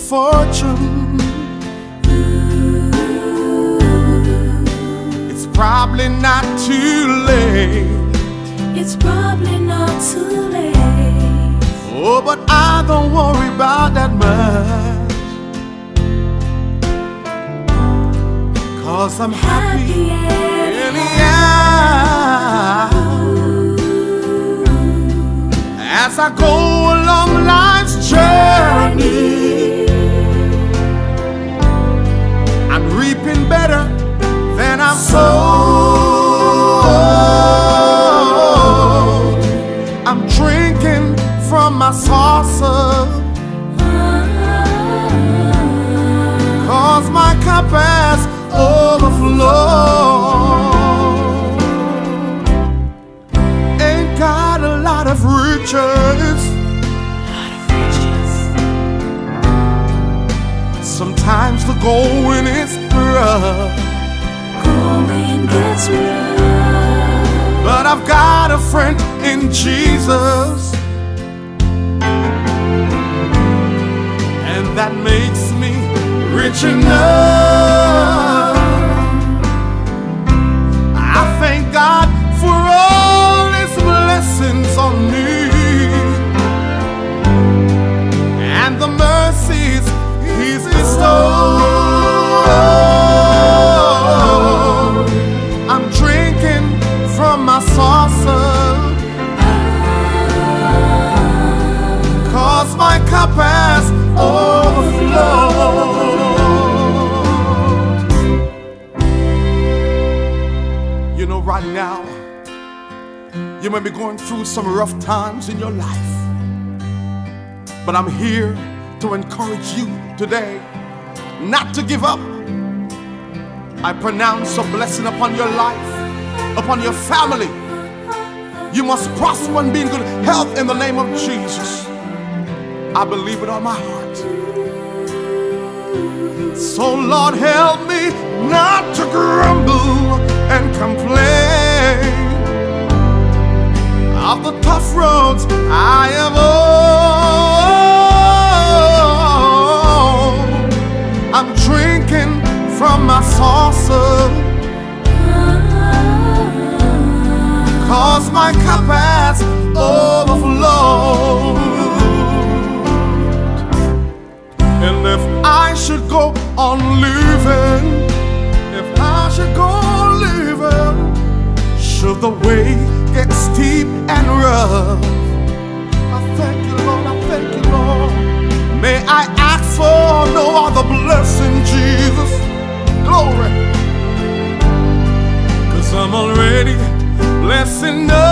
fortune. It's probably not too late. It's probably not too late. Oh, but I don't worry about that much. Cause I'm happy, happy anyhow. As I go I'm better than I've sown. I'm drinking from my saucer. Cause my cup has overflowed. Ain't got a lot of riches. Sometimes the going is But I've got a friend in Jesus. And that makes me rich enough. Right now, you may be going through some rough times in your life. But I'm here to encourage you today not to give up. I pronounce a blessing upon your life, upon your family. You must prosper and be in good health in the name of Jesus. I believe it on my heart. So, Lord, help me not to grumble and complain of the tough roads I have owned. I'm drinking from my saucer. Cause my cup has overflowed. The way gets steep and rough? I thank you, Lord, I thank you, Lord. May I ask for no other blessing, Jesus. Glory. Cause I'm already blessed enough.